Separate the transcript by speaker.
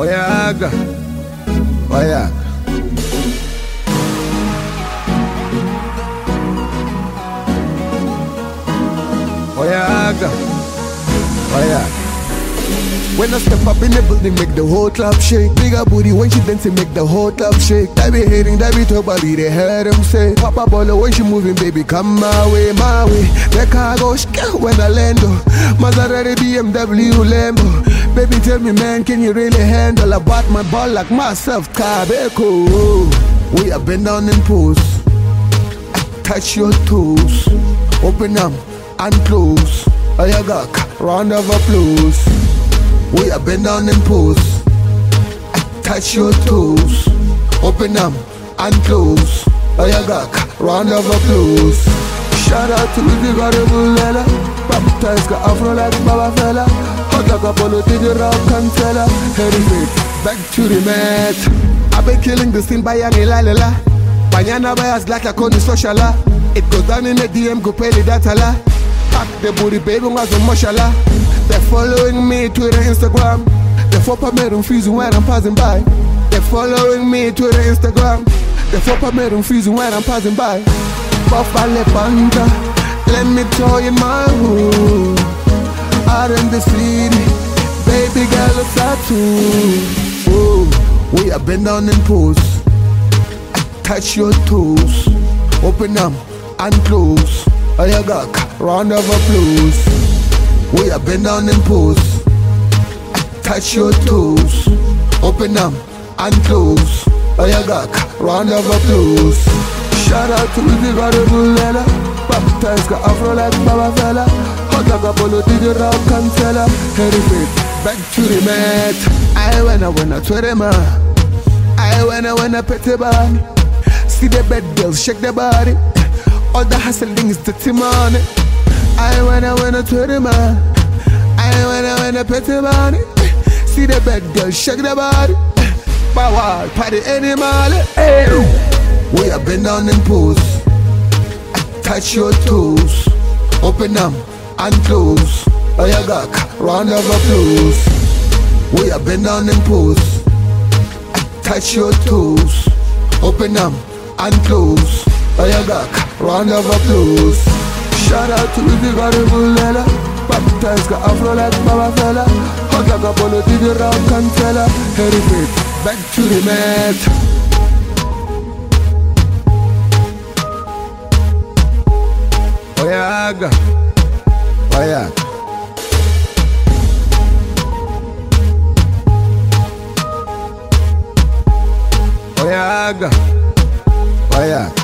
Speaker 1: Oyaga. Oyaga. Oyaga. Oyaga. When I step up in the building, make the whole club shake. Bigger booty when she dancing, make the whole club shake. That be hating, that be talk, body, they heard them say. Papa baller when she moving, baby, come my way, my way. The car go sk when I land. Maserati, BMW, Lambo. Baby, tell me, man, can you really handle? I bought my ball like myself, Cabeco. We have been down in pose. Touch your toes. Open them and close. Ayaga, round of applause. Have been down in pose. Touch your toes. Open them and close. Ayaga, round of applause. Shout out to the Garable Lela. Baptized got afro like Baba Fela. Hot like Apollo did the rock and fella. Heritage, back to the mat. I've been killing the scene by Yang Lalala. Banyana bias like a cone sociala. It goes down in the DM, go pay the data la. Pack the booty, baby, was a mashallah. They're following me, Twitter, Instagram. They for permit freezing when I'm passing by. They're following me, Twitter, Instagram. They for permit freezing when I'm passing by. Buff ballet panda, uh, let me tell you my hood. Out in the city, baby girl, a tattoo. Oh, we have been down in pose touch your toes. Open them and close. Oh, Ayaga, round of applause. We have been down in pose. Touch your toes. Open them and close. Oh, Ayaga, round of applause. Shout out to the Garable Lela. Baptized got afro like Baba Fela. Hot like Apollo did the rock and fella. Heritage, back to the mat. I wanna wanna Twitter man. I wanna wanna pet the body. See the bed girls shake the body. All the hustling is dirty money. I wanna wanna Twitter man. I wanna wanna pet the. See the bad girls shake the body. Power party animal. Hey. We have been down in pose. Touch your toes. Open them and close. Oh, Ayaga, round of applause. We have been down in pose touch your toes. Open them and close. Oh, Ayaga, round of applause. Shout out to the Garable Lela. Baptized got afro like Baba Fella. Hot like Apollo did the rock and fella. Heritage, back to the mat. Oyaga, Oyaga. Oyaga, Oyaga.